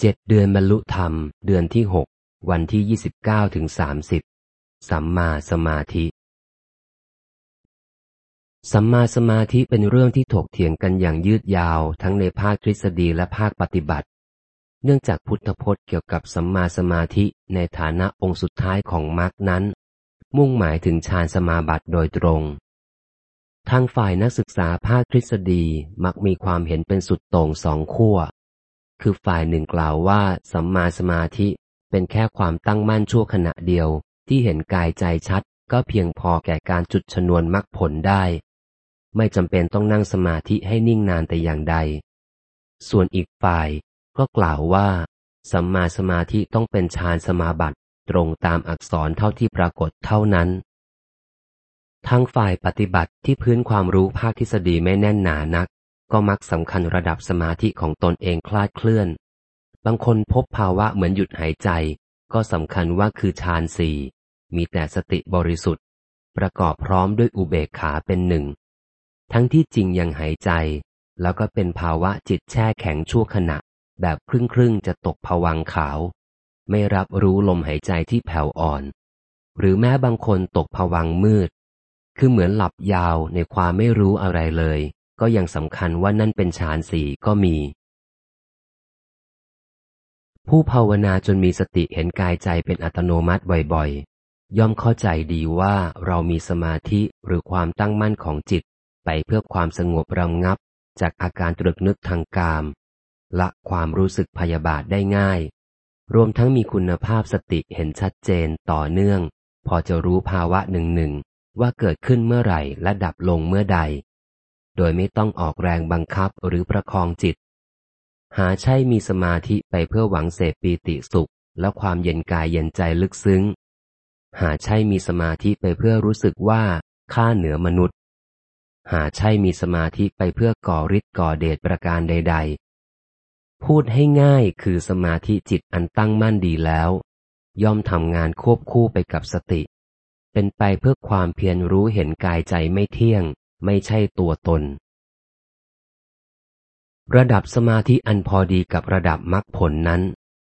เจ็ดเดือนบรรลุธรรม เดือนที่หกวันที่ยี่สิบเก้าถึงสามสิบสัมมาสมาธิ สัมมาสมาธิเป็นเรื่องที่ถกเถียงกันอย่างยืดยาวทั้งในภาคทฤษฎีและภาคปฏิบัติ เนื่องจากพุทธพจน์เกี่ยวกับสัมมาสมาธิในฐานะองค์สุดท้ายของมรรคนั้น มุ่งหมายถึงฌานสมาบัติโดยตรง ทางฝ่ายนักศึกษาภาคทฤษฎีมักมีความเห็นเป็นสุดโต่งสองขั้ว คือฝ่ายหนึ่งกล่าวว่าสัมมาสมาธิเป็นแค่ความตั้งมั่นชั่วขณะเดียว ที่เห็นกายใจชัดก็เพียงพอแก่การจุดชนวนมรรคผลได้ ไม่จำเป็นต้องนั่งสมาธิให้นิ่งนานแต่อย่างใด ส่วนอีกฝ่ายก็กล่าวว่า สัมมาสมาธิต้องเป็นฌานสมาบัติตรงตามอักษรเท่าที่ปรากฏเท่านั้น ทั้งฝ่ายปฏิบัติที่พื้นความรู้ภาคทฤษฎีไม่แน่นหนานัก ก็มักสำคัญระดับสมาธิของตนเองคลาดเคลื่อน บางคนพบภาวะเหมือนหยุดหายใจ ก็สำคัญว่าคือฌานสี่มีแต่สติบริสุทธิ์ ประกอบพร้อมด้วยอุเบกขาเป็นหนึ่ง ทั้งที่จริงยังหายใจ แล้วก็เป็นภาวะจิตแช่แข็งชั่วขณะ แบบครึ่งครึ่งจะตกผวังขาว ไม่รับรู้ลมหายใจที่แผ่วอ่อน หรือแม้บางคนตกผวังมืด คือเหมือนหลับยาวในความไม่รู้อะไรเลย ก็ยังสำคัญว่านั่นเป็นฌานสี่ก็มี ผู้ภาวนาจนมีสติเห็นกายใจเป็นอัตโนมัติบ่อยๆ ย่อมเข้าใจดีว่าเรามีสมาธิหรือความตั้งมั่นของจิต ไปเพื่อความสงบระงับ จากอาการตรึกนึกทางกาม ละความรู้สึกพยาบาทได้ง่าย รวมทั้งมีคุณภาพสติเห็นชัดเจนต่อเนื่อง พอจะรู้ภาวะหนึ่งหนึ่งว่าเกิดขึ้นเมื่อไหร่และดับลงเมื่อใด โดยไม่ต้องออกแรงบังคับหรือประคองจิต หาใช่มีสมาธิไปเพื่อหวังเสพปีติสุข และความเย็นกายเย็นใจลึกซึ้ง หาใช่มีสมาธิไปเพื่อรู้สึกว่าข้าเหนือมนุษย์ หาใช่มีสมาธิไปเพื่อก่อฤทธิ์ก่อเดชประการใด ๆ พูดให้ง่ายคือสมาธิจิตอันตั้งมั่นดีแล้ว ย่อมทำงานควบคู่ไปกับสติ เป็นไปเพื่อความเพียรรู้เห็นกายใจไม่เที่ยง ไม่ใช่ตัวตน ระดับสมาธิอันพอดีกับระดับมรรคผลนั้น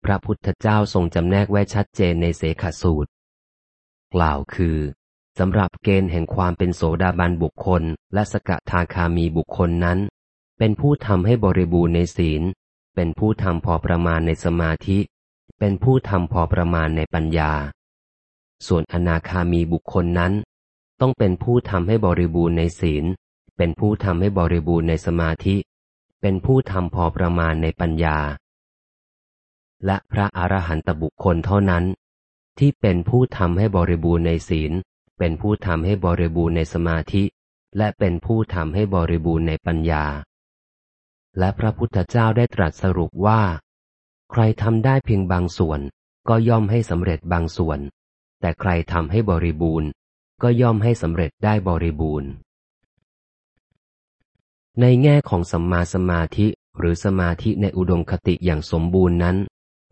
พระพุทธเจ้าทรงจำแนกไว้ชัดเจนในเสขสูตร กล่าวคือสำหรับเกณฑ์แห่งความเป็นโสดาบันบุคคล และสกทาคามีบุคคลนั้น เป็นผู้ทำให้บริบูรณ์ในศีล เป็นผู้ทำพอประมาณในสมาธิ เป็นผู้ทำพอประมาณในปัญญา ส่วนอนาคามีบุคคลนั้น ต้องเป็นผู้ทำให้บริบูรณ์ในศีล เป็นผู้ทำให้บริบูรณ์ในสมาธิ เป็นผู้ทำพอประมาณในปัญญา และพระอรหันตบุคคลเท่านั้น ที่เป็นผู้ทำให้บริบูรณ์ในศีล เป็นผู้ทำให้บริบูรณ์ในสมาธิ และเป็นผู้ทำให้บริบูรณ์ในปัญญา และพระพุทธเจ้าได้ตรัสสรุปว่า ใครทำได้เพียงบางส่วน ก็ย่อมให้สำเร็จบางส่วน แต่ใครทำให้บริบูรณ์ ก็ย่อมให้สำเร็จได้บริบูรณ์ ในแง่ของสัมมาสมาธิหรือสมาธิในอุดมคติอย่างสมบูรณ์นั้น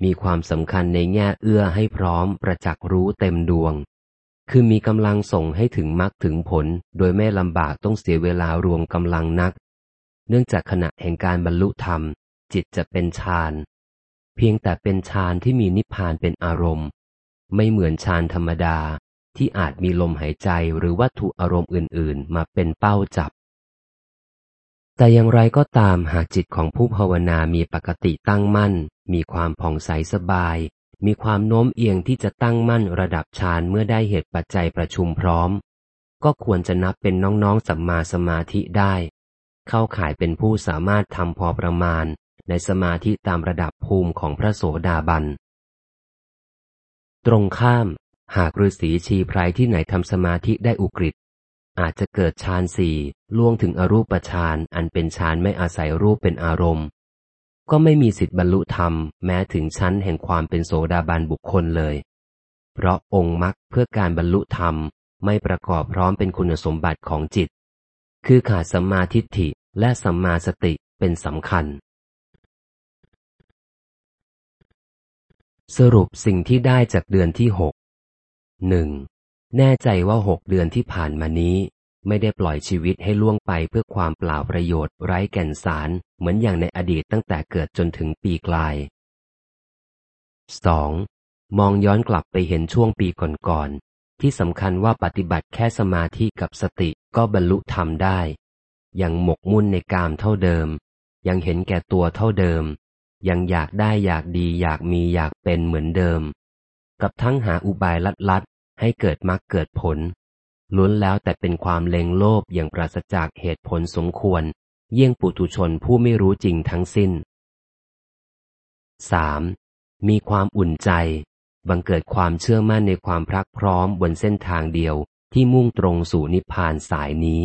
มีความสำคัญในแง่เอื้อให้พร้อมประจักษ์รู้เต็มดวง คือมีกำลังส่งให้ถึงมรรคถึงผล โดยไม่ลำบากต้องเสียเวลารวมกำลังนัก เนื่องจากขณะแห่งการบรรลุธรรม จิตจะเป็นฌาน เพียงแต่เป็นฌานที่มีนิพพานเป็นอารมณ์ ไม่เหมือนฌานธรรมดา ที่อาจมีลมหายใจหรือวัตถุอารมณ์อื่น ๆ มาเป็นเป้าจับ แต่อย่างไรก็ตามหากจิตของผู้ภาวนามีปกติตั้งมั่น มีความผ่องใสสบาย มีความโน้มเอียงที่จะตั้งมั่นระดับฌานเมื่อได้เหตุปัจจัยประชุมพร้อม ก็ควรจะนับเป็นน้องๆสัมมาสมาธิได้ เข้าข่ายเป็นผู้สามารถทำพอประมาณ ในสมาธิตามระดับภูมิของพระโสดาบันตรงข้าม หากฤาษีชีไพรที่ไหนทำสมาธิได้อุกฤษอาจจะเกิดฌานสี่ล่วงถึงอรูปฌานอันเป็นฌานไม่อาศัยรูปเป็นอารมณ์ ก็ไม่มีสิทธิบรรลุธรรมแม้ถึงชั้นแห่งความเป็นโสดาบันบุคคลเลย เพราะองค์มรรคเพื่อการบรรลุธรรมไม่ประกอบพร้อมเป็นคุณสมบัติของจิต คือขาดสัมมาทิฏฐิและสัมมาสติเป็นสำคัญ สรุปสิ่งที่ได้จากเดือนที่หก หนึ่งแน่ใจว่าหกเดือนที่ผ่านมานี้ ไม่ได้ปล่อยชีวิตให้ล่วงไปเพื่อความเปล่าประโยชน์ไร้แก่นสาร เหมือนอย่างในอดีตตั้งแต่เกิดจนถึงปีกลาย 2. มองย้อนกลับไปเห็นช่วงปีก่อนๆที่สำคัญว่าปฏิบัติแค่สมาธิกับสติก็บรรลุธรรมได้ ยังหมกมุ่นในกามเท่าเดิม ยังเห็นแก่ตัวเท่าเดิม ยังอยากได้อยากดีอยากมีอยากเป็นเหมือนเดิม กับทั้งหาอุบายลัดๆ ให้เกิดมรรคเกิดผล ล้วนแล้วแต่เป็นความเลงโลภอย่างปราศจากเหตุผลสมควร เยี่ยงปุถุชนผู้ไม่รู้จริงทั้งสิ้น 3. มีความอุ่นใจ บังเกิดความเชื่อมั่นในความพรักพร้อมบนเส้นทางเดียวที่มุ่งตรงสู่นิพพานสายนี้